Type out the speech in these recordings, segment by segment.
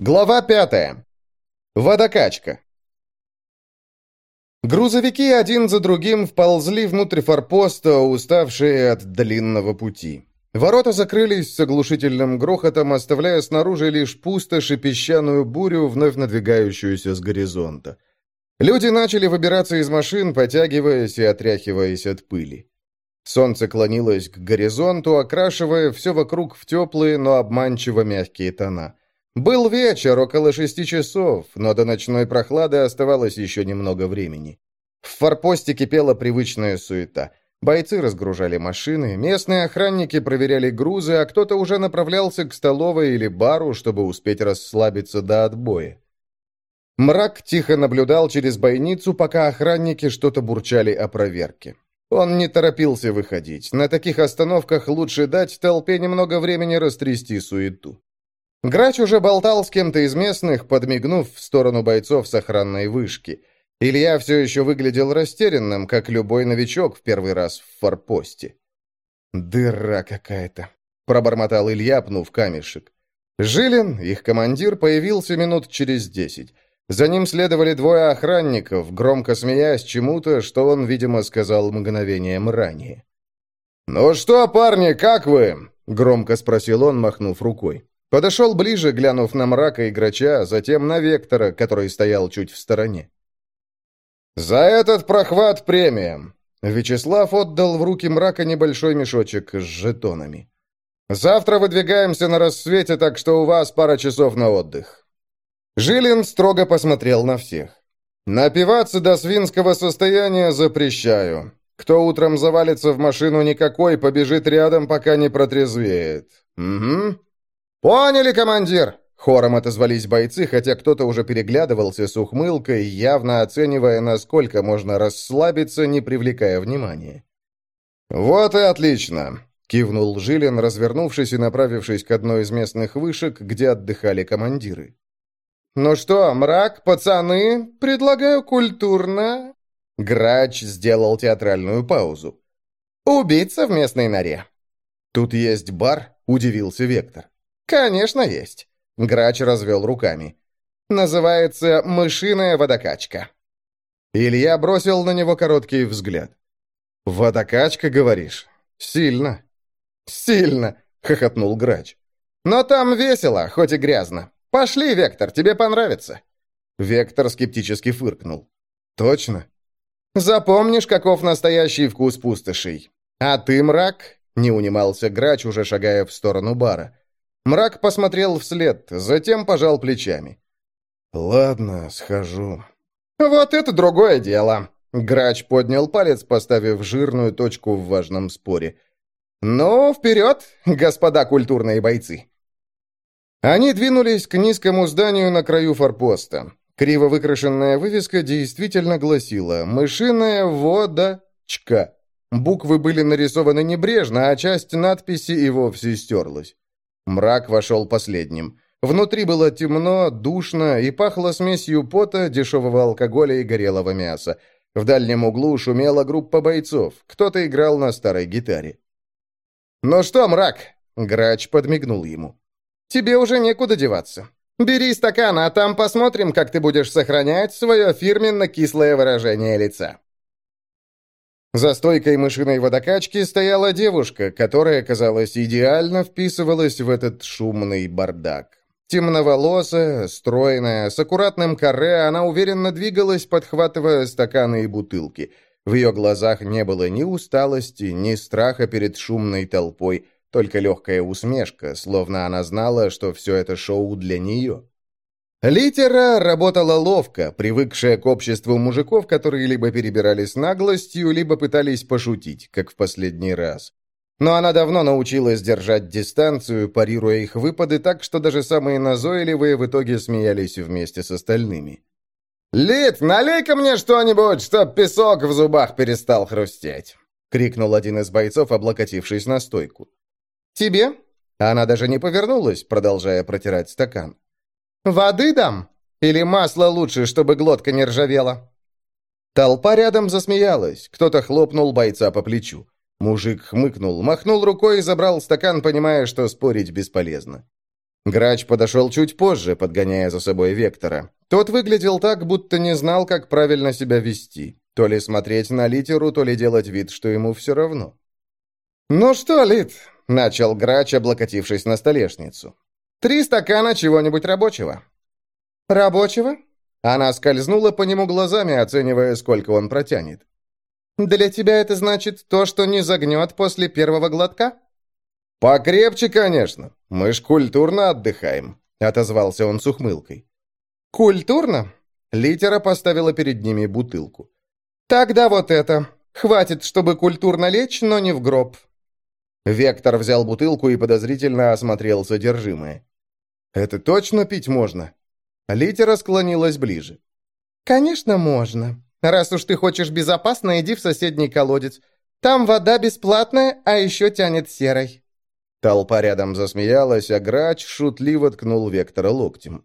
Глава пятая. Водокачка. Грузовики один за другим вползли внутрь форпоста, уставшие от длинного пути. Ворота закрылись с оглушительным грохотом, оставляя снаружи лишь пустошь и песчаную бурю, вновь надвигающуюся с горизонта. Люди начали выбираться из машин, потягиваясь и отряхиваясь от пыли. Солнце клонилось к горизонту, окрашивая все вокруг в теплые, но обманчиво мягкие тона. Был вечер, около шести часов, но до ночной прохлады оставалось еще немного времени. В форпосте кипела привычная суета. Бойцы разгружали машины, местные охранники проверяли грузы, а кто-то уже направлялся к столовой или бару, чтобы успеть расслабиться до отбоя. Мрак тихо наблюдал через бойницу, пока охранники что-то бурчали о проверке. Он не торопился выходить. На таких остановках лучше дать толпе немного времени растрясти суету. Грач уже болтал с кем-то из местных, подмигнув в сторону бойцов с охранной вышки. Илья все еще выглядел растерянным, как любой новичок в первый раз в форпосте. «Дыра какая-то», — пробормотал Илья, пнув камешек. Жилин, их командир, появился минут через десять. За ним следовали двое охранников, громко смеясь чему-то, что он, видимо, сказал мгновением ранее. «Ну что, парни, как вы?» — громко спросил он, махнув рукой. Подошел ближе, глянув на мрака и грача, затем на Вектора, который стоял чуть в стороне. «За этот прохват премия!» Вячеслав отдал в руки мрака небольшой мешочек с жетонами. «Завтра выдвигаемся на рассвете, так что у вас пара часов на отдых». Жилин строго посмотрел на всех. «Напиваться до свинского состояния запрещаю. Кто утром завалится в машину никакой, побежит рядом, пока не протрезвеет. Угу. «Поняли, командир!» Хором отозвались бойцы, хотя кто-то уже переглядывался с ухмылкой, явно оценивая, насколько можно расслабиться, не привлекая внимания. «Вот и отлично!» — кивнул Жилин, развернувшись и направившись к одной из местных вышек, где отдыхали командиры. «Ну что, мрак, пацаны, предлагаю культурно...» Грач сделал театральную паузу. «Убийца в местной норе». «Тут есть бар?» — удивился Вектор. «Конечно есть», — Грач развел руками. «Называется «Мышиная водокачка». Илья бросил на него короткий взгляд. «Водокачка, говоришь? Сильно». «Сильно», — хохотнул Грач. «Но там весело, хоть и грязно. Пошли, Вектор, тебе понравится». Вектор скептически фыркнул. «Точно?» «Запомнишь, каков настоящий вкус пустошей. А ты, мрак?» — не унимался Грач, уже шагая в сторону бара. Мрак посмотрел вслед, затем пожал плечами. «Ладно, схожу». «Вот это другое дело!» Грач поднял палец, поставив жирную точку в важном споре. «Ну, вперед, господа культурные бойцы!» Они двинулись к низкому зданию на краю форпоста. Криво выкрашенная вывеска действительно гласила «Мышиная водочка». Буквы были нарисованы небрежно, а часть надписи и вовсе стерлась. Мрак вошел последним. Внутри было темно, душно и пахло смесью пота, дешевого алкоголя и горелого мяса. В дальнем углу шумела группа бойцов. Кто-то играл на старой гитаре. «Ну что, мрак?» — Грач подмигнул ему. «Тебе уже некуда деваться. Бери стакан, а там посмотрим, как ты будешь сохранять свое фирменно-кислое выражение лица». За стойкой мышиной водокачки стояла девушка, которая, казалось, идеально вписывалась в этот шумный бардак. Темноволосая, стройная, с аккуратным каре, она уверенно двигалась, подхватывая стаканы и бутылки. В ее глазах не было ни усталости, ни страха перед шумной толпой, только легкая усмешка, словно она знала, что все это шоу для нее. Литера работала ловко, привыкшая к обществу мужиков, которые либо перебирались наглостью, либо пытались пошутить, как в последний раз. Но она давно научилась держать дистанцию, парируя их выпады так, что даже самые назойливые в итоге смеялись вместе с остальными. «Лит, налей-ка мне что-нибудь, чтоб песок в зубах перестал хрустеть!» — крикнул один из бойцов, облокотившись на стойку. «Тебе?» Она даже не повернулась, продолжая протирать стакан. «Воды дам? Или масло лучше, чтобы глотка не ржавела?» Толпа рядом засмеялась, кто-то хлопнул бойца по плечу. Мужик хмыкнул, махнул рукой и забрал стакан, понимая, что спорить бесполезно. Грач подошел чуть позже, подгоняя за собой Вектора. Тот выглядел так, будто не знал, как правильно себя вести. То ли смотреть на литеру, то ли делать вид, что ему все равно. «Ну что, Лит?» — начал Грач, облокотившись на столешницу. «Три стакана чего-нибудь рабочего». «Рабочего?» Она скользнула по нему глазами, оценивая, сколько он протянет. «Для тебя это значит то, что не загнет после первого глотка?» «Покрепче, конечно. Мы ж культурно отдыхаем», — отозвался он с ухмылкой. «Культурно?» Литера поставила перед ними бутылку. «Тогда вот это. Хватит, чтобы культурно лечь, но не в гроб». Вектор взял бутылку и подозрительно осмотрел содержимое. «Это точно пить можно?» Литера склонилась ближе. «Конечно, можно. Раз уж ты хочешь безопасно, иди в соседний колодец. Там вода бесплатная, а еще тянет серой». Толпа рядом засмеялась, а грач шутливо ткнул Вектора локтем.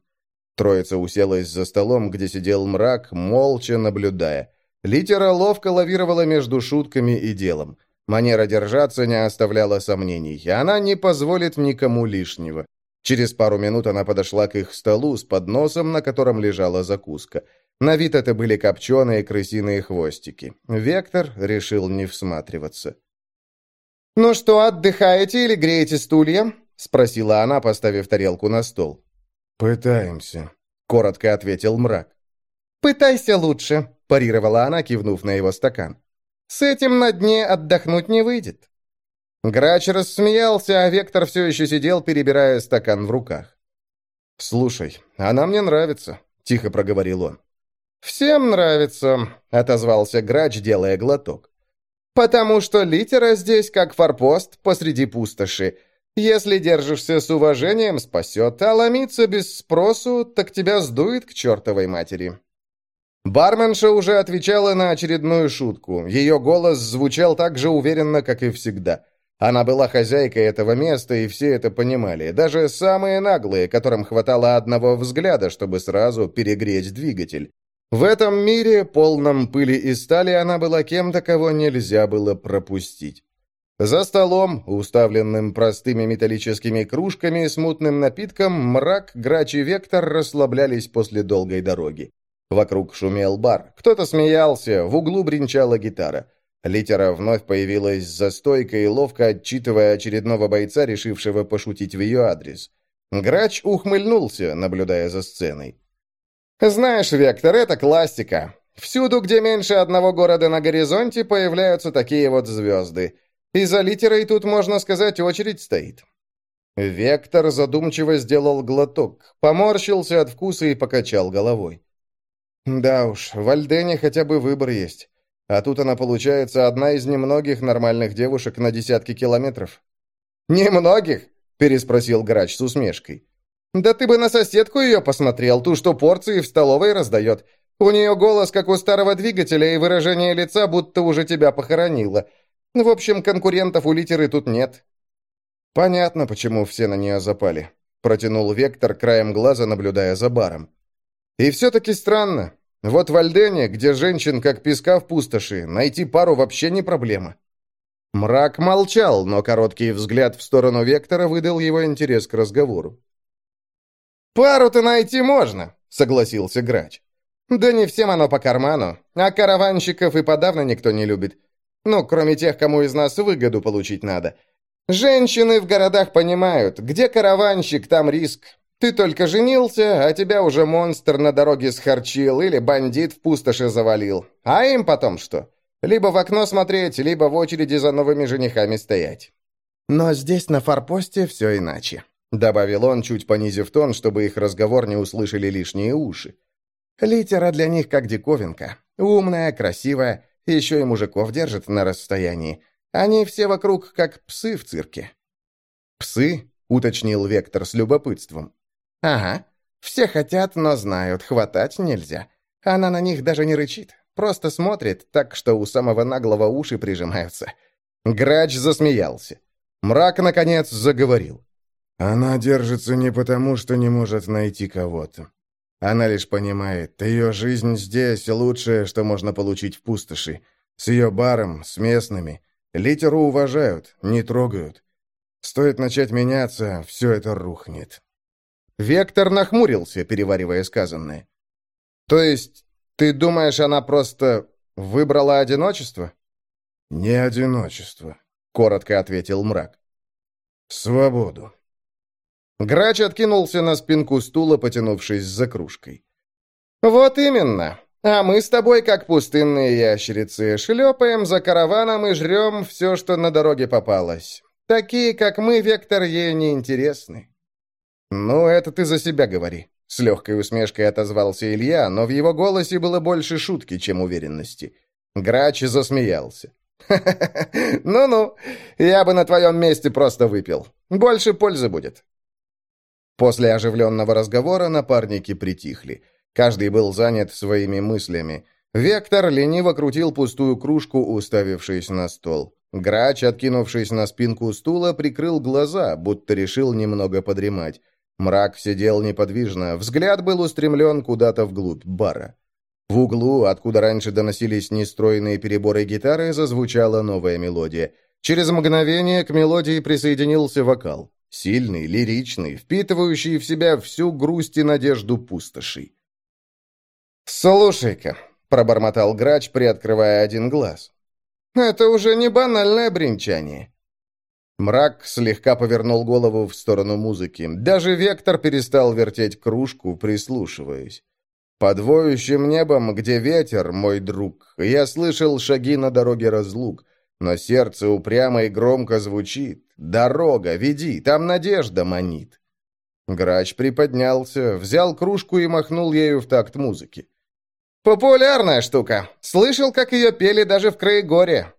Троица уселась за столом, где сидел мрак, молча наблюдая. Литера ловко лавировала между шутками и делом. Манера держаться не оставляла сомнений. Она не позволит никому лишнего. Через пару минут она подошла к их столу с подносом, на котором лежала закуска. На вид это были копченые крысиные хвостики. Вектор решил не всматриваться. «Ну что, отдыхаете или греете стулья?» — спросила она, поставив тарелку на стол. «Пытаемся», — коротко ответил мрак. «Пытайся лучше», — парировала она, кивнув на его стакан. «С этим на дне отдохнуть не выйдет». Грач рассмеялся, а Вектор все еще сидел, перебирая стакан в руках. «Слушай, она мне нравится», — тихо проговорил он. «Всем нравится», — отозвался Грач, делая глоток. «Потому что литера здесь как форпост посреди пустоши. Если держишься с уважением, спасет, а ломиться без спросу, так тебя сдует к чертовой матери». Барменша уже отвечала на очередную шутку. Ее голос звучал так же уверенно, как и всегда. Она была хозяйкой этого места, и все это понимали. Даже самые наглые, которым хватало одного взгляда, чтобы сразу перегреть двигатель. В этом мире, полном пыли и стали, она была кем-то, кого нельзя было пропустить. За столом, уставленным простыми металлическими кружками с мутным напитком, мрак, грач и вектор расслаблялись после долгой дороги. Вокруг шумел бар. Кто-то смеялся, в углу бренчала гитара. Литера вновь появилась за стойкой, ловко отчитывая очередного бойца, решившего пошутить в ее адрес. Грач ухмыльнулся, наблюдая за сценой. «Знаешь, Вектор, это классика. Всюду, где меньше одного города на горизонте, появляются такие вот звезды. И за литерой тут, можно сказать, очередь стоит». Вектор задумчиво сделал глоток, поморщился от вкуса и покачал головой. «Да уж, в Альдене хотя бы выбор есть. А тут она, получается, одна из немногих нормальных девушек на десятки километров. «Немногих?» – переспросил грач с усмешкой. «Да ты бы на соседку ее посмотрел, ту, что порции в столовой раздает. У нее голос, как у старого двигателя, и выражение лица, будто уже тебя похоронило. В общем, конкурентов у литеры тут нет». «Понятно, почему все на нее запали», – протянул Вектор, краем глаза наблюдая за баром. «И все-таки странно. Вот в Альдене, где женщин как песка в пустоши, найти пару вообще не проблема. Мрак молчал, но короткий взгляд в сторону Вектора выдал его интерес к разговору. «Пару-то найти можно», — согласился Грач. «Да не всем оно по карману, а караванщиков и подавно никто не любит. Ну, кроме тех, кому из нас выгоду получить надо. Женщины в городах понимают, где караванщик, там риск. Ты только женился, а тебя уже монстр на дороге схарчил или бандит в пустоши завалил. А им потом что? Либо в окно смотреть, либо в очереди за новыми женихами стоять. Но здесь на форпосте все иначе. Добавил он, чуть понизив тон, чтобы их разговор не услышали лишние уши. Литера для них как диковинка. Умная, красивая, еще и мужиков держит на расстоянии. Они все вокруг как псы в цирке. «Псы?» — уточнил Вектор с любопытством. «Ага. Все хотят, но знают, хватать нельзя. Она на них даже не рычит, просто смотрит так, что у самого наглого уши прижимаются». Грач засмеялся. Мрак, наконец, заговорил. «Она держится не потому, что не может найти кого-то. Она лишь понимает, ее жизнь здесь лучшее, что можно получить в пустоши. С ее баром, с местными. Литеру уважают, не трогают. Стоит начать меняться, все это рухнет». Вектор нахмурился, переваривая сказанное. «То есть, ты думаешь, она просто выбрала одиночество?» «Не одиночество», — коротко ответил мрак. «Свободу». Грач откинулся на спинку стула, потянувшись за кружкой. «Вот именно. А мы с тобой, как пустынные ящерицы, шлепаем за караваном и жрем все, что на дороге попалось. Такие, как мы, Вектор, ей не интересны». «Ну, это ты за себя говори», — с легкой усмешкой отозвался Илья, но в его голосе было больше шутки, чем уверенности. Грач засмеялся. «Ну-ну, я бы на твоем месте просто выпил. Больше пользы будет». После оживленного разговора напарники притихли. Каждый был занят своими мыслями. Вектор лениво крутил пустую кружку, уставившись на стол. Грач, откинувшись на спинку стула, прикрыл глаза, будто решил немного подремать. Мрак сидел неподвижно, взгляд был устремлен куда-то вглубь бара. В углу, откуда раньше доносились нестройные переборы гитары, зазвучала новая мелодия. Через мгновение к мелодии присоединился вокал. Сильный, лиричный, впитывающий в себя всю грусть и надежду пустоши. «Слушай-ка», — пробормотал грач, приоткрывая один глаз. «Это уже не банальное бренчание». Мрак слегка повернул голову в сторону музыки. Даже Вектор перестал вертеть кружку, прислушиваясь. Под воющим небом, где ветер, мой друг, я слышал шаги на дороге разлук, но сердце упрямо и громко звучит. «Дорога, веди, там надежда манит». Грач приподнялся, взял кружку и махнул ею в такт музыки. «Популярная штука. Слышал, как ее пели даже в Краегоре.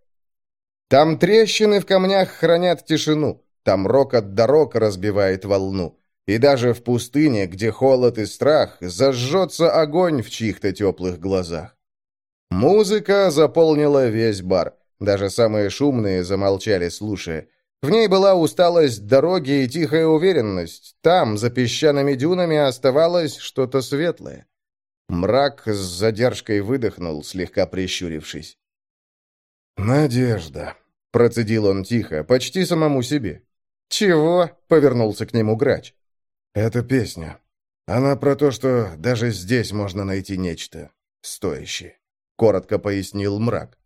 Там трещины в камнях хранят тишину, там рокот дорог разбивает волну. И даже в пустыне, где холод и страх, зажжется огонь в чьих-то теплых глазах. Музыка заполнила весь бар. Даже самые шумные замолчали, слушая. В ней была усталость дороги и тихая уверенность. Там, за песчаными дюнами, оставалось что-то светлое. Мрак с задержкой выдохнул, слегка прищурившись. «Надежда», — процедил он тихо, почти самому себе. «Чего?» — повернулся к нему грач. «Это песня. Она про то, что даже здесь можно найти нечто стоящее», — коротко пояснил мрак.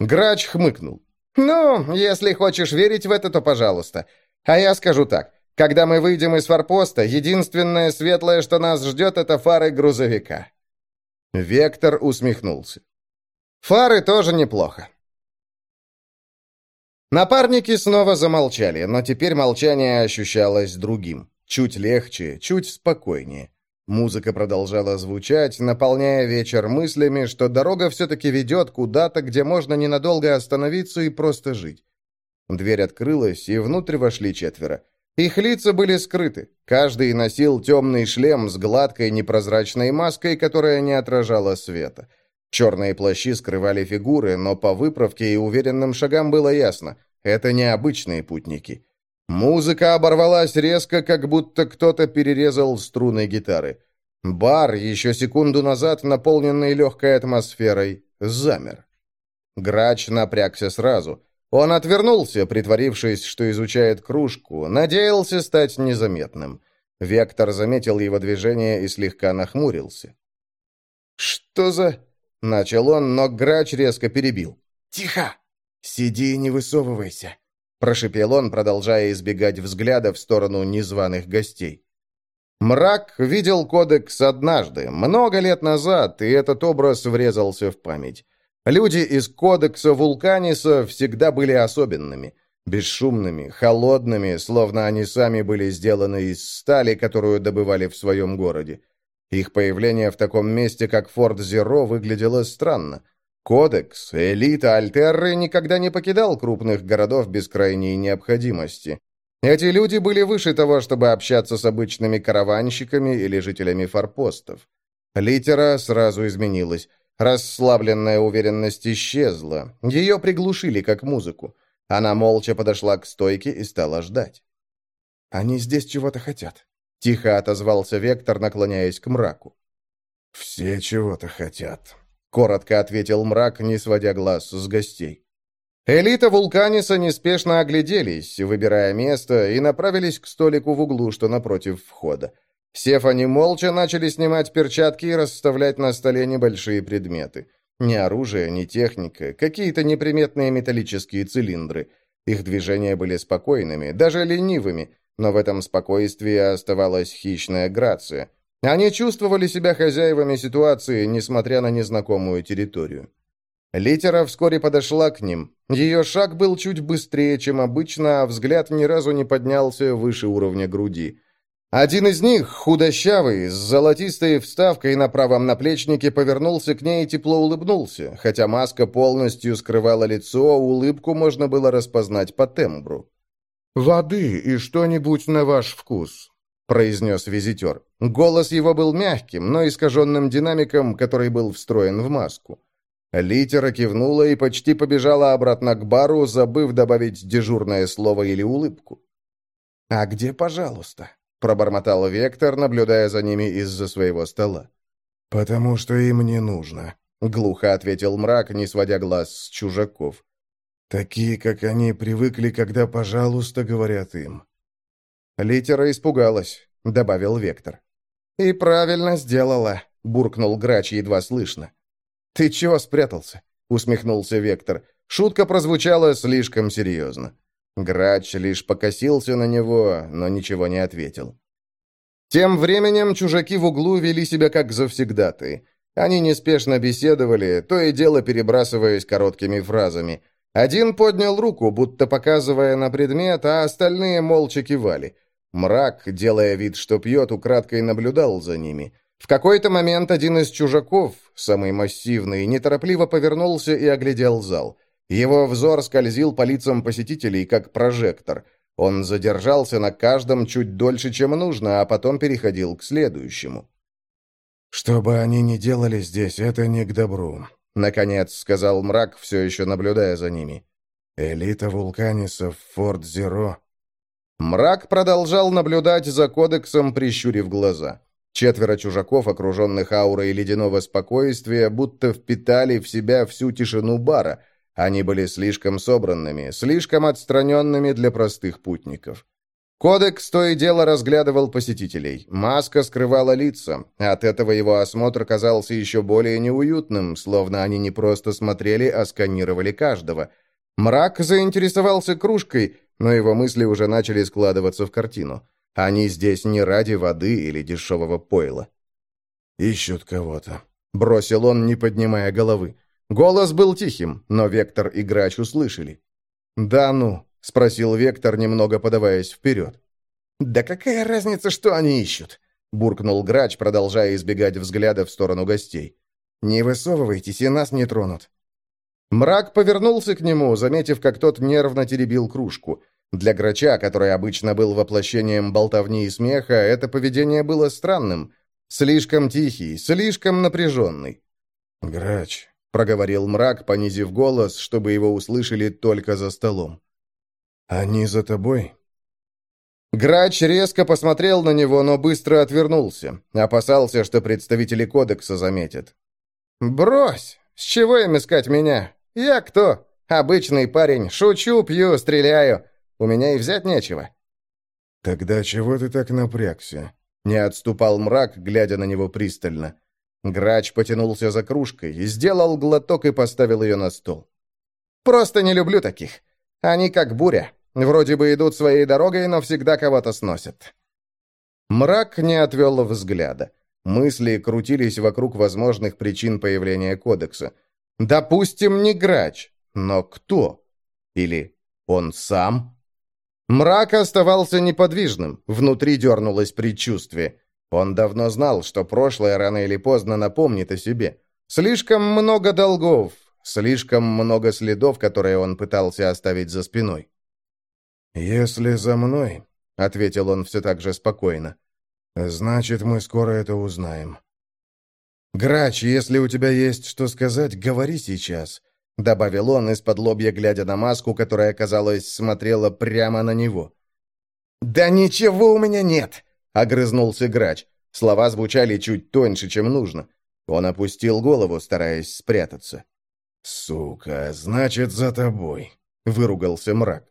Грач хмыкнул. «Ну, если хочешь верить в это, то пожалуйста. А я скажу так. Когда мы выйдем из форпоста, единственное светлое, что нас ждет, это фары грузовика». Вектор усмехнулся. «Фары тоже неплохо». Напарники снова замолчали, но теперь молчание ощущалось другим. Чуть легче, чуть спокойнее. Музыка продолжала звучать, наполняя вечер мыслями, что дорога все-таки ведет куда-то, где можно ненадолго остановиться и просто жить. Дверь открылась, и внутрь вошли четверо. Их лица были скрыты. Каждый носил темный шлем с гладкой непрозрачной маской, которая не отражала света. Черные плащи скрывали фигуры, но по выправке и уверенным шагам было ясно – это необычные путники. Музыка оборвалась резко, как будто кто-то перерезал струны гитары. Бар, еще секунду назад наполненный легкой атмосферой, замер. Грач напрягся сразу – он отвернулся, притворившись, что изучает кружку, надеялся стать незаметным. Вектор заметил его движение и слегка нахмурился. «Что за...» — начал он, но грач резко перебил. «Тихо! Сиди и не высовывайся!» — прошипел он, продолжая избегать взгляда в сторону незваных гостей. Мрак видел кодекс однажды, много лет назад, и этот образ врезался в память. Люди из кодекса Вулканиса всегда были особенными. Бесшумными, холодными, словно они сами были сделаны из стали, которую добывали в своем городе. Их появление в таком месте, как Форт Зеро, выглядело странно. Кодекс, элита Альтерры никогда не покидал крупных городов без крайней необходимости. Эти люди были выше того, чтобы общаться с обычными караванщиками или жителями форпостов. Литера сразу изменилась. Расслабленная уверенность исчезла. Ее приглушили, как музыку. Она молча подошла к стойке и стала ждать. «Они здесь чего-то хотят», — тихо отозвался Вектор, наклоняясь к мраку. «Все чего-то хотят», — коротко ответил мрак, не сводя глаз с гостей. Элита Вулканиса неспешно огляделись, выбирая место, и направились к столику в углу, что напротив входа. Сев они молча, начали снимать перчатки и расставлять на столе небольшие предметы. Ни оружие, ни техника, какие-то неприметные металлические цилиндры. Их движения были спокойными, даже ленивыми, но в этом спокойствии оставалась хищная грация. Они чувствовали себя хозяевами ситуации, несмотря на незнакомую территорию. Литера вскоре подошла к ним. Ее шаг был чуть быстрее, чем обычно, а взгляд ни разу не поднялся выше уровня груди. Один из них, худощавый, с золотистой вставкой на правом наплечнике, повернулся к ней и тепло улыбнулся. Хотя маска полностью скрывала лицо, улыбку можно было распознать по тембру. «Воды и что-нибудь на ваш вкус», — произнес визитер. Голос его был мягким, но искаженным динамиком, который был встроен в маску. Литера кивнула и почти побежала обратно к бару, забыв добавить дежурное слово или улыбку. «А где, пожалуйста?» — пробормотал Вектор, наблюдая за ними из-за своего стола. «Потому что им не нужно», — глухо ответил мрак, не сводя глаз с чужаков. «Такие, как они, привыкли, когда «пожалуйста» говорят им». Литера испугалась, — добавил Вектор. «И правильно сделала», — буркнул Грач едва слышно. «Ты чего спрятался?» — усмехнулся Вектор. Шутка прозвучала слишком серьезно. Грач лишь покосился на него, но ничего не ответил. Тем временем чужаки в углу вели себя как завсегдаты. Они неспешно беседовали, то и дело перебрасываясь короткими фразами. Один поднял руку, будто показывая на предмет, а остальные молча кивали. Мрак, делая вид, что пьет, украдкой наблюдал за ними — в какой-то момент один из чужаков, самый массивный, неторопливо повернулся и оглядел зал. Его взор скользил по лицам посетителей, как прожектор. Он задержался на каждом чуть дольше, чем нужно, а потом переходил к следующему. «Что бы они ни делали здесь, это не к добру», — наконец сказал мрак, все еще наблюдая за ними. «Элита вулканисов, Форт Зеро». Мрак продолжал наблюдать за кодексом, прищурив глаза. Четверо чужаков, окруженных аурой ледяного спокойствия, будто впитали в себя всю тишину бара. Они были слишком собранными, слишком отстраненными для простых путников. Кодекс то и дело разглядывал посетителей. Маска скрывала лица. От этого его осмотр казался еще более неуютным, словно они не просто смотрели, а сканировали каждого. Мрак заинтересовался кружкой, но его мысли уже начали складываться в картину. Они здесь не ради воды или дешевого пойла. «Ищут кого-то», — бросил он, не поднимая головы. Голос был тихим, но Вектор и Грач услышали. «Да ну?» — спросил Вектор, немного подаваясь вперед. «Да какая разница, что они ищут?» — буркнул Грач, продолжая избегать взгляда в сторону гостей. «Не высовывайтесь, и нас не тронут». Мрак повернулся к нему, заметив, как тот нервно теребил кружку — для Грача, который обычно был воплощением болтовни и смеха, это поведение было странным. Слишком тихий, слишком напряженный. «Грач», — проговорил мрак, понизив голос, чтобы его услышали только за столом. «Они за тобой?» Грач резко посмотрел на него, но быстро отвернулся. Опасался, что представители кодекса заметят. «Брось! С чего им искать меня? Я кто? Обычный парень. Шучу, пью, стреляю. У меня и взять нечего». «Тогда чего ты так напрягся?» Не отступал мрак, глядя на него пристально. Грач потянулся за кружкой, сделал глоток и поставил ее на стол. «Просто не люблю таких. Они как буря. Вроде бы идут своей дорогой, но всегда кого-то сносят». Мрак не отвел взгляда. Мысли крутились вокруг возможных причин появления кодекса. «Допустим, не грач, но кто? Или он сам?» Мрак оставался неподвижным, внутри дернулось предчувствие. Он давно знал, что прошлое рано или поздно напомнит о себе. Слишком много долгов, слишком много следов, которые он пытался оставить за спиной. «Если за мной», — ответил он все так же спокойно, — «значит, мы скоро это узнаем». «Грач, если у тебя есть что сказать, говори сейчас. — добавил он, из-под лобья глядя на маску, которая, казалось, смотрела прямо на него. «Да ничего у меня нет!» — огрызнулся грач. Слова звучали чуть тоньше, чем нужно. Он опустил голову, стараясь спрятаться. «Сука, значит, за тобой!» — выругался мрак.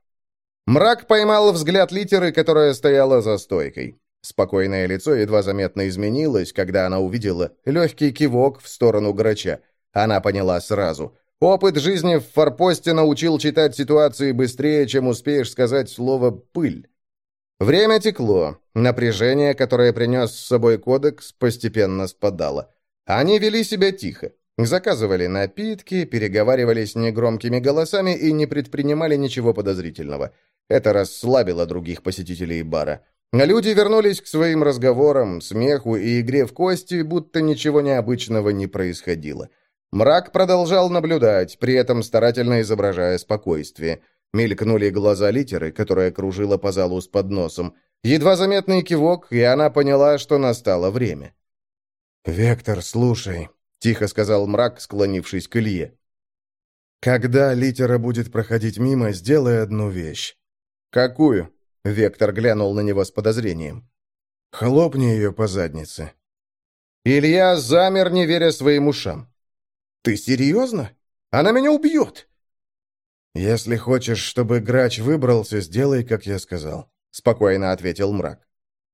Мрак поймал взгляд литеры, которая стояла за стойкой. Спокойное лицо едва заметно изменилось, когда она увидела легкий кивок в сторону грача. Она поняла сразу. Опыт жизни в форпосте научил читать ситуации быстрее, чем успеешь сказать слово «пыль». Время текло. Напряжение, которое принес с собой кодекс, постепенно спадало. Они вели себя тихо. Заказывали напитки, переговаривались негромкими голосами и не предпринимали ничего подозрительного. Это расслабило других посетителей бара. Люди вернулись к своим разговорам, смеху и игре в кости, будто ничего необычного не происходило. Мрак продолжал наблюдать, при этом старательно изображая спокойствие. Мелькнули глаза литеры, которая кружила по залу с подносом. Едва заметный кивок, и она поняла, что настало время. «Вектор, слушай», — тихо сказал мрак, склонившись к Илье. «Когда литера будет проходить мимо, сделай одну вещь». «Какую?» — Вектор глянул на него с подозрением. «Хлопни ее по заднице». Илья замер, не веря своим ушам. «Ты серьезно? Она меня убьет!» «Если хочешь, чтобы грач выбрался, сделай, как я сказал», — спокойно ответил мрак.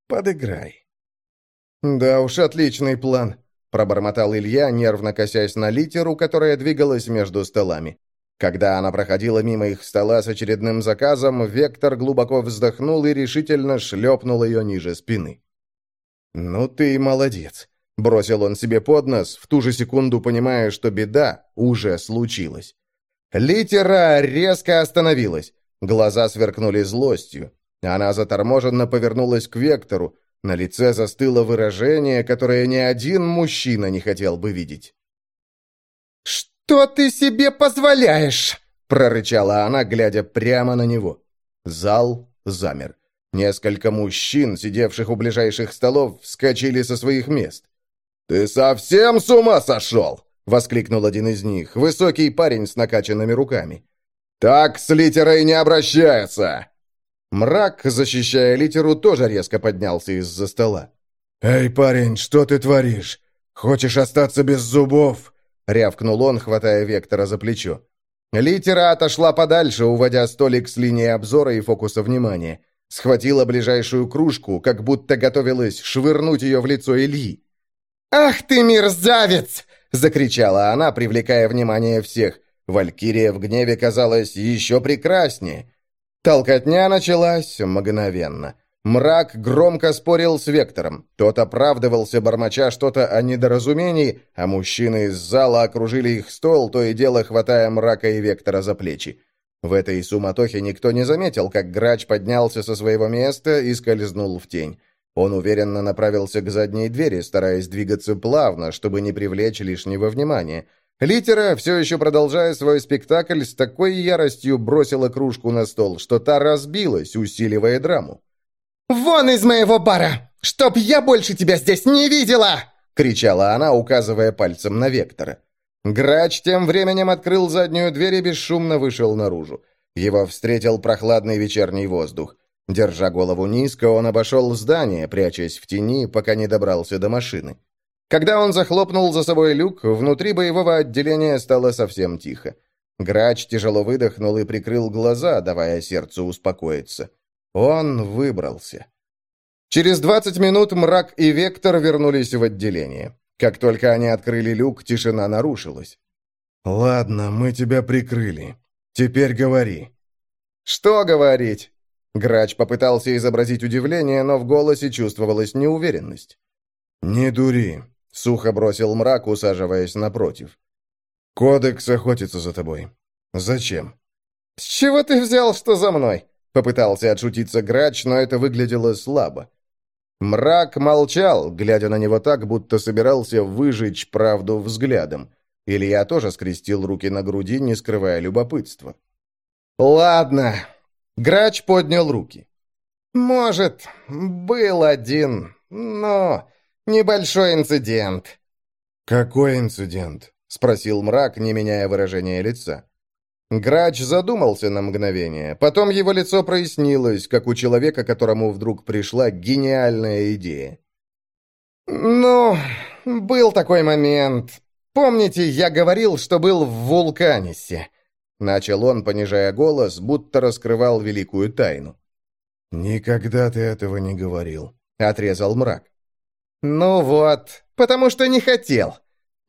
«Подыграй». «Да уж, отличный план», — пробормотал Илья, нервно косясь на литеру, которая двигалась между столами. Когда она проходила мимо их стола с очередным заказом, Вектор глубоко вздохнул и решительно шлепнул ее ниже спины. «Ну ты молодец», — бросил он себе под нос, в ту же секунду понимая, что беда уже случилась. Литера резко остановилась. Глаза сверкнули злостью. Она заторможенно повернулась к Вектору. На лице застыло выражение, которое ни один мужчина не хотел бы видеть. «Что ты себе позволяешь?» прорычала она, глядя прямо на него. Зал замер. Несколько мужчин, сидевших у ближайших столов, вскочили со своих мест. «Ты совсем с ума сошел?» — воскликнул один из них, высокий парень с накачанными руками. «Так с литерой не обращается!» Мрак, защищая литеру, тоже резко поднялся из-за стола. «Эй, парень, что ты творишь? Хочешь остаться без зубов?» — рявкнул он, хватая Вектора за плечо. Литера отошла подальше, уводя столик с линии обзора и фокуса внимания. Схватила ближайшую кружку, как будто готовилась швырнуть ее в лицо Ильи. «Ах ты, мерзавец!» — закричала она, привлекая внимание всех. Валькирия в гневе казалась еще прекраснее. Толкотня началась мгновенно. Мрак громко спорил с Вектором. Тот оправдывался, бормоча что-то о недоразумении, а мужчины из зала окружили их стол, то и дело хватая Мрака и Вектора за плечи. В этой суматохе никто не заметил, как грач поднялся со своего места и скользнул в тень. Он уверенно направился к задней двери, стараясь двигаться плавно, чтобы не привлечь лишнего внимания. Литера, все еще продолжая свой спектакль, с такой яростью бросила кружку на стол, что та разбилась, усиливая драму. «Вон из моего бара! Чтоб я больше тебя здесь не видела!» — кричала она, указывая пальцем на Вектора. Грач тем временем открыл заднюю дверь и бесшумно вышел наружу. Его встретил прохладный вечерний воздух. Держа голову низко, он обошел здание, прячась в тени, пока не добрался до машины. Когда он захлопнул за собой люк, внутри боевого отделения стало совсем тихо. Грач тяжело выдохнул и прикрыл глаза, давая сердцу успокоиться. Он выбрался. Через 20 минут Мрак и Вектор вернулись в отделение. Как только они открыли люк, тишина нарушилась. «Ладно, мы тебя прикрыли. Теперь говори». «Что говорить?» Грач попытался изобразить удивление, но в голосе чувствовалась неуверенность. «Не дури», — сухо бросил мрак, усаживаясь напротив. «Кодекс охотится за тобой. Зачем?» «С чего ты взял, что за мной?» Попытался отшутиться Грач, но это выглядело слабо. Мрак молчал, глядя на него так, будто собирался выжечь правду взглядом. Илья тоже скрестил руки на груди, не скрывая любопытства. «Ладно». Грач поднял руки. «Может, был один, но небольшой инцидент». «Какой инцидент?» — спросил мрак, не меняя выражения лица. Грач задумался на мгновение. Потом его лицо прояснилось, как у человека, которому вдруг пришла гениальная идея. «Ну, был такой момент. Помните, я говорил, что был в Вулканисе?» Начал он, понижая голос, будто раскрывал великую тайну. «Никогда ты этого не говорил», — отрезал мрак. «Ну вот, потому что не хотел!»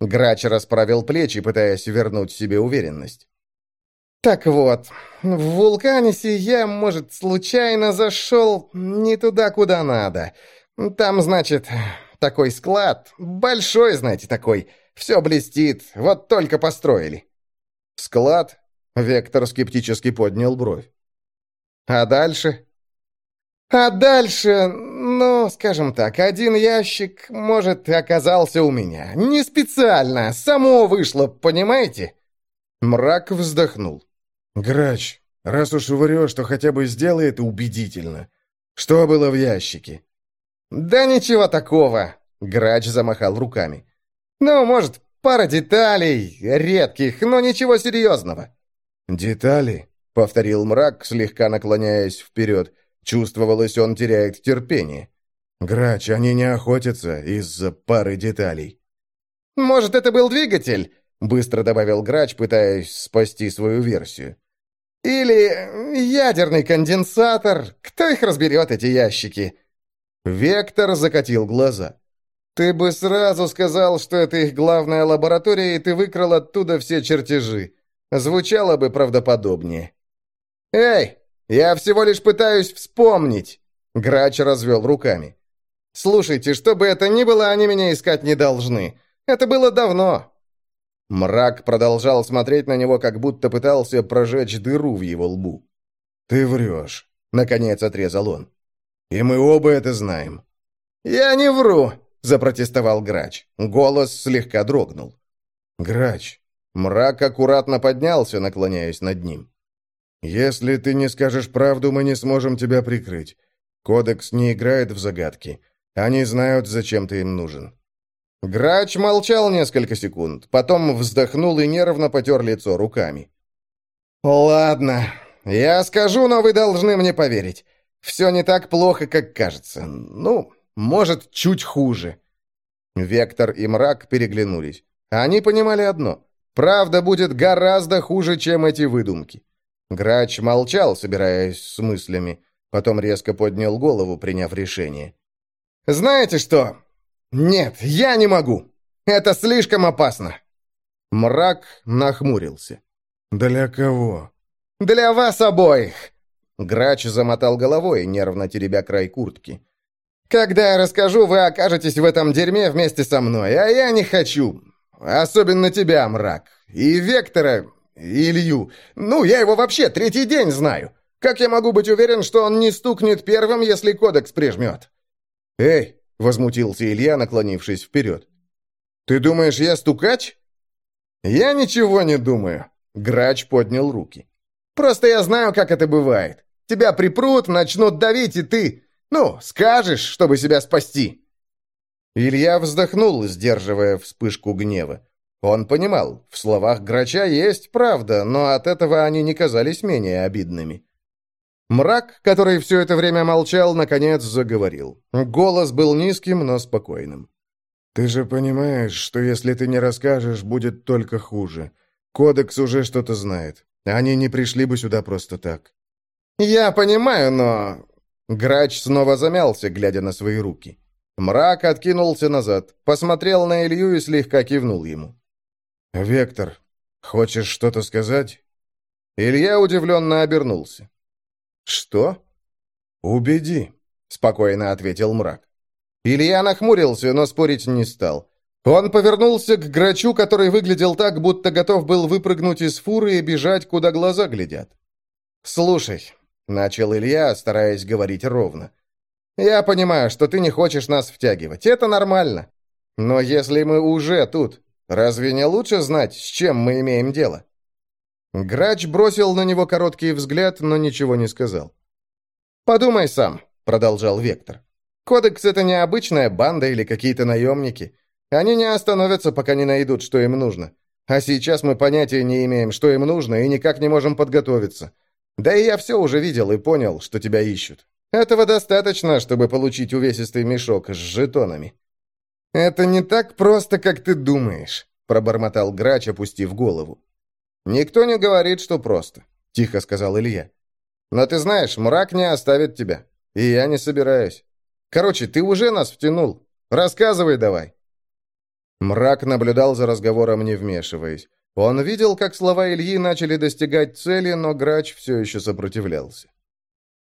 Грач расправил плечи, пытаясь вернуть себе уверенность. «Так вот, в Вулканисе я, может, случайно зашел не туда, куда надо. Там, значит, такой склад, большой, знаете, такой, все блестит, вот только построили». «Склад?» — Вектор скептически поднял бровь. «А дальше?» «А дальше, ну, скажем так, один ящик, может, оказался у меня. Не специально, само вышло, понимаете?» Мрак вздохнул. «Грач, раз уж врешь, то хотя бы сделай это убедительно. Что было в ящике?» «Да ничего такого!» — Грач замахал руками. «Ну, может, пара деталей, редких, но ничего серьезного». «Детали?» — повторил мрак, слегка наклоняясь вперед. Чувствовалось, он теряет терпение. «Грач, они не охотятся из-за пары деталей». «Может, это был двигатель?» — быстро добавил Грач, пытаясь спасти свою версию. «Или ядерный конденсатор. Кто их разберет, эти ящики?» Вектор закатил глаза. «Ты бы сразу сказал, что это их главная лаборатория, и ты выкрал оттуда все чертежи. Звучало бы правдоподобнее». «Эй, я всего лишь пытаюсь вспомнить!» Грач развел руками. «Слушайте, что бы это ни было, они меня искать не должны. Это было давно». Мрак продолжал смотреть на него, как будто пытался прожечь дыру в его лбу. «Ты врешь», — наконец отрезал он. «И мы оба это знаем». «Я не вру», — запротестовал Грач. Голос слегка дрогнул. «Грач». Мрак аккуратно поднялся, наклоняясь над ним. «Если ты не скажешь правду, мы не сможем тебя прикрыть. Кодекс не играет в загадки. Они знают, зачем ты им нужен». Грач молчал несколько секунд, потом вздохнул и нервно потер лицо руками. «Ладно, я скажу, но вы должны мне поверить. Все не так плохо, как кажется. Ну, может, чуть хуже». Вектор и Мрак переглянулись. Они понимали одно. Правда будет гораздо хуже, чем эти выдумки. Грач молчал, собираясь с мыслями. Потом резко поднял голову, приняв решение. «Знаете что? Нет, я не могу. Это слишком опасно». Мрак нахмурился. «Для кого?» «Для вас обоих!» Грач замотал головой, нервно теребя край куртки. «Когда я расскажу, вы окажетесь в этом дерьме вместе со мной, а я не хочу. Особенно тебя, мрак. И Вектора, Илью. Ну, я его вообще третий день знаю. Как я могу быть уверен, что он не стукнет первым, если кодекс прижмет?» «Эй!» — возмутился Илья, наклонившись вперед. «Ты думаешь, я стукач?» «Я ничего не думаю», — Грач поднял руки. «Просто я знаю, как это бывает. Тебя припрут, начнут давить, и ты, ну, скажешь, чтобы себя спасти». Илья вздохнул, сдерживая вспышку гнева. Он понимал, в словах Грача есть правда, но от этого они не казались менее обидными. Мрак, который все это время молчал, наконец заговорил. Голос был низким, но спокойным. «Ты же понимаешь, что если ты не расскажешь, будет только хуже. Кодекс уже что-то знает. Они не пришли бы сюда просто так». «Я понимаю, но...» Грач снова замялся, глядя на свои руки. Мрак откинулся назад, посмотрел на Илью и слегка кивнул ему. «Вектор, хочешь что-то сказать?» Илья удивленно обернулся. «Что?» «Убеди», — спокойно ответил мрак. Илья нахмурился, но спорить не стал. Он повернулся к грачу, который выглядел так, будто готов был выпрыгнуть из фуры и бежать, куда глаза глядят. «Слушай», — начал Илья, стараясь говорить ровно, — «я понимаю, что ты не хочешь нас втягивать. Это нормально. Но если мы уже тут, Разве не лучше знать, с чем мы имеем дело?» Грач бросил на него короткий взгляд, но ничего не сказал. «Подумай сам», — продолжал Вектор. «Кодекс — это не обычная банда или какие-то наемники. Они не остановятся, пока не найдут, что им нужно. А сейчас мы понятия не имеем, что им нужно, и никак не можем подготовиться. Да и я все уже видел и понял, что тебя ищут. Этого достаточно, чтобы получить увесистый мешок с жетонами. «Это не так просто, как ты думаешь», — пробормотал Грач, опустив голову. «Никто не говорит, что просто», — тихо сказал Илья. «Но ты знаешь, мрак не оставит тебя, и я не собираюсь. Короче, ты уже нас втянул. Рассказывай давай». Мрак наблюдал за разговором, не вмешиваясь. Он видел, как слова Ильи начали достигать цели, но Грач все еще сопротивлялся.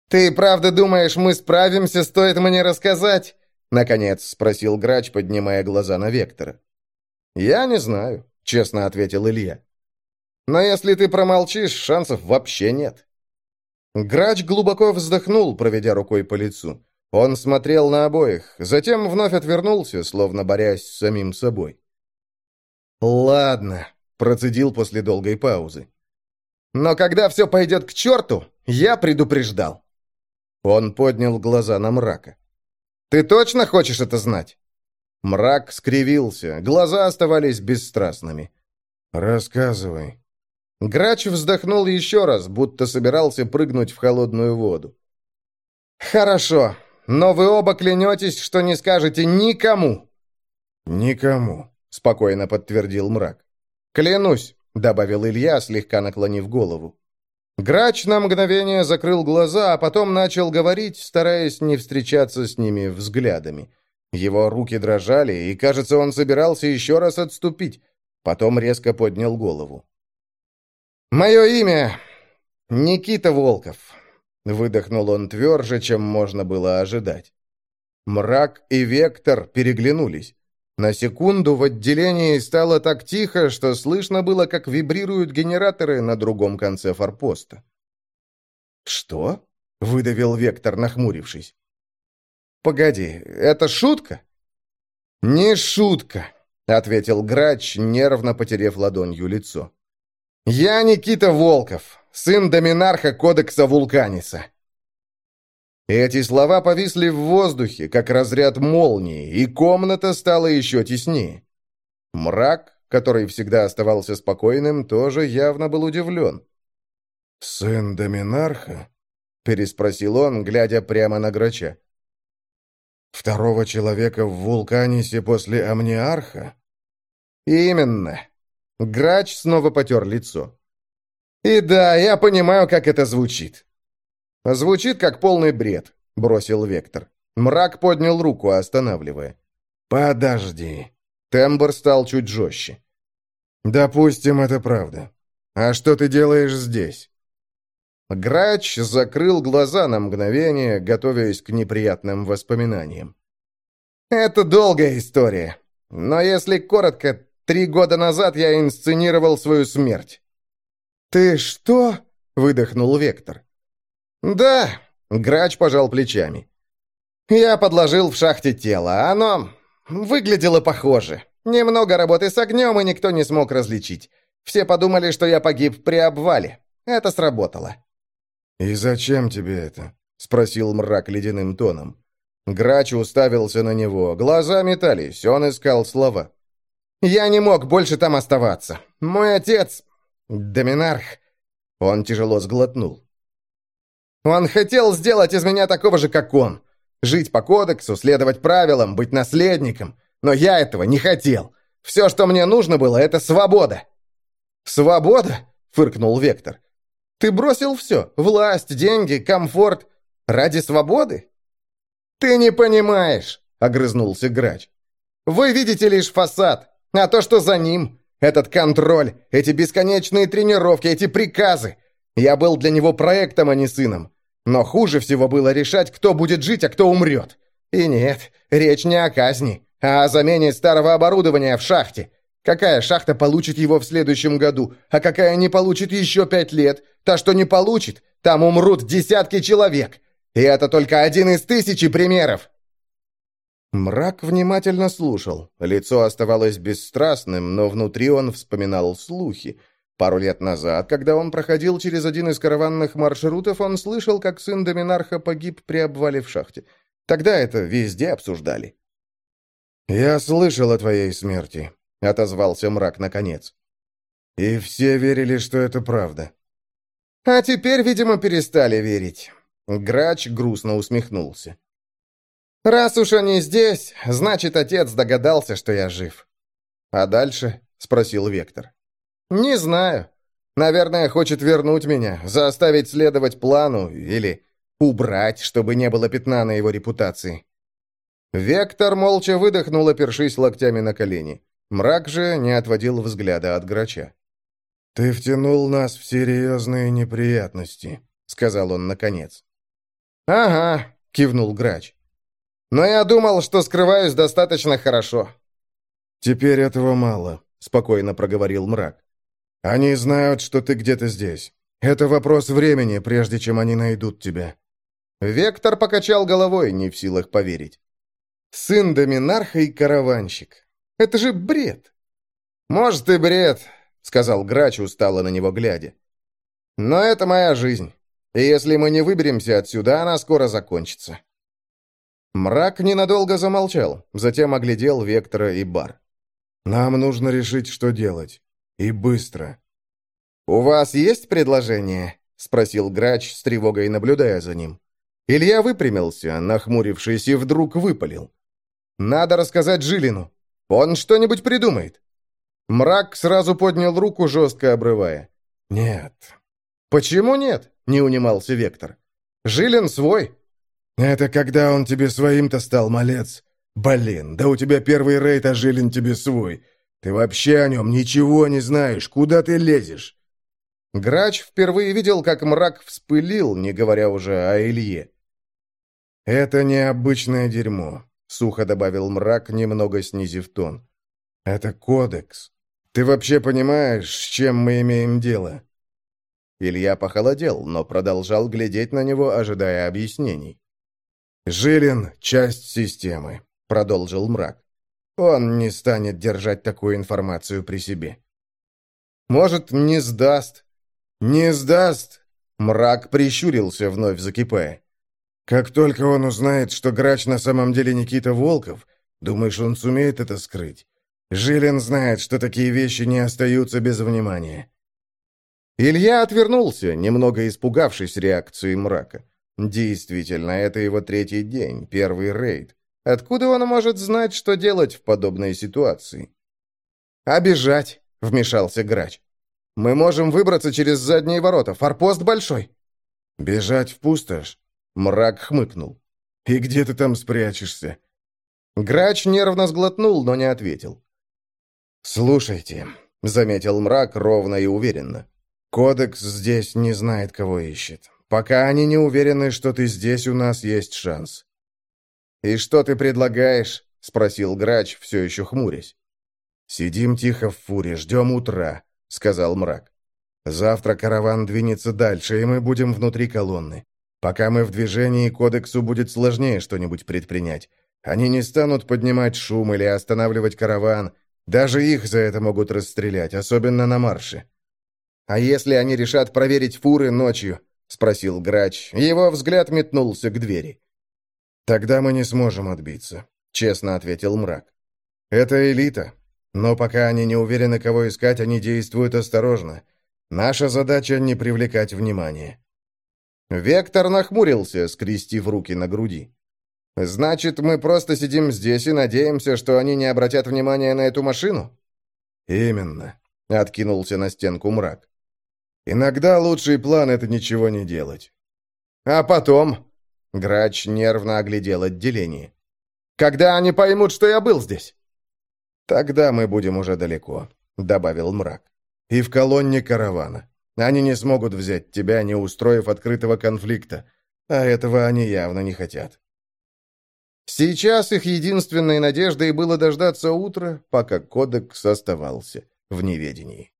«Ты правда думаешь, мы справимся, стоит мне рассказать?» Наконец спросил Грач, поднимая глаза на Вектора. «Я не знаю», — честно ответил Илья. «Но если ты промолчишь, шансов вообще нет». Грач глубоко вздохнул, проведя рукой по лицу. Он смотрел на обоих, затем вновь отвернулся, словно борясь с самим собой. «Ладно», — процедил после долгой паузы. «Но когда все пойдет к черту, я предупреждал». Он поднял глаза на мрака. «Ты точно хочешь это знать?» Мрак скривился, глаза оставались бесстрастными. «Рассказывай». Грач вздохнул еще раз, будто собирался прыгнуть в холодную воду. «Хорошо, но вы оба клянетесь, что не скажете никому». «Никому», — спокойно подтвердил мрак. «Клянусь», — добавил Илья, слегка наклонив голову. Грач на мгновение закрыл глаза, а потом начал говорить, стараясь не встречаться с ними взглядами. Его руки дрожали, и, кажется, он собирался еще раз отступить. Потом резко поднял голову. «Мое имя Никита Волков. Выдохнул он тверже, чем можно было ожидать. Мрак и Вектор переглянулись. На секунду в отделении стало так тихо, что слышно было, как вибрируют генераторы на другом конце форпоста. «Что?» — выдавил Вектор, нахмурившись. «Погоди, это шутка?» «Не шутка», — ответил Грач, нервно потерев ладонью лицо. «Я Никита Волков, сын доминарха Кодекса Вулканиса». Эти слова повисли в воздухе, как разряд молнии, и комната стала еще теснее. Мрак, который всегда оставался спокойным, тоже явно был удивлен. «Сын доминарха?» — переспросил он, глядя прямо на Грача. «Второго человека в вулканисе после амниарха?» «Именно». Грач снова потер лицо. «И да, я понимаю, как это звучит». «Звучит, как полный бред», — бросил Вектор. Мрак поднял руку, останавливая. «Подожди». Тембр стал чуть жестче. «Допустим, это правда. А что ты делаешь здесь?» Грач закрыл глаза на мгновение, готовясь к неприятным воспоминаниям. «Это долгая история. Но если коротко, три года назад я инсценировал свою смерть». «Ты что?» — выдохнул Вектор. «Да», — Грач пожал плечами. «Я подложил в шахте тело. Оно выглядело похоже. Немного работы с огнем, и никто не смог различить. Все подумали, что я погиб при обвале. Это сработало». «И зачем тебе это?» — спросил мрак ледяным тоном. Грач уставился на него. Глаза метались, он искал слова. «Я не мог больше там оставаться. Мой отец... Доминарх...» Он тяжело сглотнул. Он хотел сделать из меня такого же, как он. Жить по кодексу, следовать правилам, быть наследником. Но я этого не хотел. Все, что мне нужно было, это свобода». «Свобода?» — фыркнул Вектор. «Ты бросил все. Власть, деньги, комфорт. Ради свободы?» «Ты не понимаешь», — огрызнулся Грач. «Вы видите лишь фасад, а то, что за ним, этот контроль, эти бесконечные тренировки, эти приказы. Я был для него проектом, а не сыном. Но хуже всего было решать, кто будет жить, а кто умрет. И нет, речь не о казни, а о замене старого оборудования в шахте. Какая шахта получит его в следующем году, а какая не получит еще пять лет? Та, что не получит, там умрут десятки человек. И это только один из тысячи примеров. Мрак внимательно слушал. Лицо оставалось бесстрастным, но внутри он вспоминал слухи. Пару лет назад, когда он проходил через один из караванных маршрутов, он слышал, как сын Доминарха погиб при обвале в шахте. Тогда это везде обсуждали. «Я слышал о твоей смерти», — отозвался мрак наконец. «И все верили, что это правда». «А теперь, видимо, перестали верить». Грач грустно усмехнулся. «Раз уж они здесь, значит, отец догадался, что я жив». «А дальше?» — спросил Вектор. «Не знаю. Наверное, хочет вернуть меня, заставить следовать плану или убрать, чтобы не было пятна на его репутации. Вектор молча выдохнул, опершись локтями на колени. Мрак же не отводил взгляда от грача. «Ты втянул нас в серьезные неприятности», — сказал он наконец. «Ага», — кивнул грач. «Но я думал, что скрываюсь достаточно хорошо». «Теперь этого мало», — спокойно проговорил мрак. «Они знают, что ты где-то здесь. Это вопрос времени, прежде чем они найдут тебя». Вектор покачал головой, не в силах поверить. «Сын доминарха и караванщик. Это же бред!» «Может, и бред», — сказал Грач, устало на него глядя. «Но это моя жизнь, и если мы не выберемся отсюда, она скоро закончится». Мрак ненадолго замолчал, затем оглядел Вектора и Бар. «Нам нужно решить, что делать. И быстро». «У вас есть предложение?» — спросил Грач с тревогой, наблюдая за ним. Илья выпрямился, нахмурившись, и вдруг выпалил. «Надо рассказать Жилину. Он что-нибудь придумает». Мрак сразу поднял руку, жестко обрывая. «Нет». «Почему нет?» — не унимался Вектор. «Жилин свой». «Это когда он тебе своим-то стал, малец. Блин, да у тебя первый рейд, а Жилин тебе свой. Ты вообще о нем ничего не знаешь. Куда ты лезешь?» Грач впервые видел, как мрак вспылил, не говоря уже о Илье. «Это необычное дерьмо», — сухо добавил мрак, немного снизив тон. «Это кодекс. Ты вообще понимаешь, с чем мы имеем дело?» Илья похолодел, но продолжал глядеть на него, ожидая объяснений. «Жилин — часть системы», — продолжил мрак. «Он не станет держать такую информацию при себе». «Может, не сдаст?» «Не сдаст!» — мрак прищурился, вновь закипая. «Как только он узнает, что грач на самом деле Никита Волков, думаешь, он сумеет это скрыть? Жилин знает, что такие вещи не остаются без внимания». Илья отвернулся, немного испугавшись реакции мрака. Действительно, это его третий день, первый рейд. Откуда он может знать, что делать в подобной ситуации? «Обижать», — вмешался грач. «Мы можем выбраться через задние ворота. Форпост большой». «Бежать в пустошь?» — мрак хмыкнул. «И где ты там спрячешься?» Грач нервно сглотнул, но не ответил. «Слушайте», — заметил мрак ровно и уверенно. «Кодекс здесь не знает, кого ищет. Пока они не уверены, что ты здесь, у нас есть шанс». «И что ты предлагаешь?» — спросил Грач, все еще хмурясь. «Сидим тихо в фуре, ждем утра», — сказал мрак. «Завтра караван двинется дальше, и мы будем внутри колонны. Пока мы в движении, кодексу будет сложнее что-нибудь предпринять. Они не станут поднимать шум или останавливать караван, даже их за это могут расстрелять, особенно на марше. «А если они решат проверить фуры ночью?» — спросил грач. Его взгляд метнулся к двери. «Тогда мы не сможем отбиться», — честно ответил мрак. «Это элита. Но пока они не уверены, кого искать, они действуют осторожно. Наша задача — не привлекать внимания». Вектор нахмурился, скрестив руки на груди. «Значит, мы просто сидим здесь и надеемся, что они не обратят внимания на эту машину?» «Именно», — откинулся на стенку мрак. «Иногда лучший план — это ничего не делать». «А потом?» — Грач нервно оглядел отделение. «Когда они поймут, что я был здесь?» «Тогда мы будем уже далеко», — добавил мрак. «И в колонне каравана. Они не смогут взять тебя, не устроив открытого конфликта, а этого они явно не хотят». Сейчас их единственной надеждой было дождаться утра, пока кодекс оставался в неведении.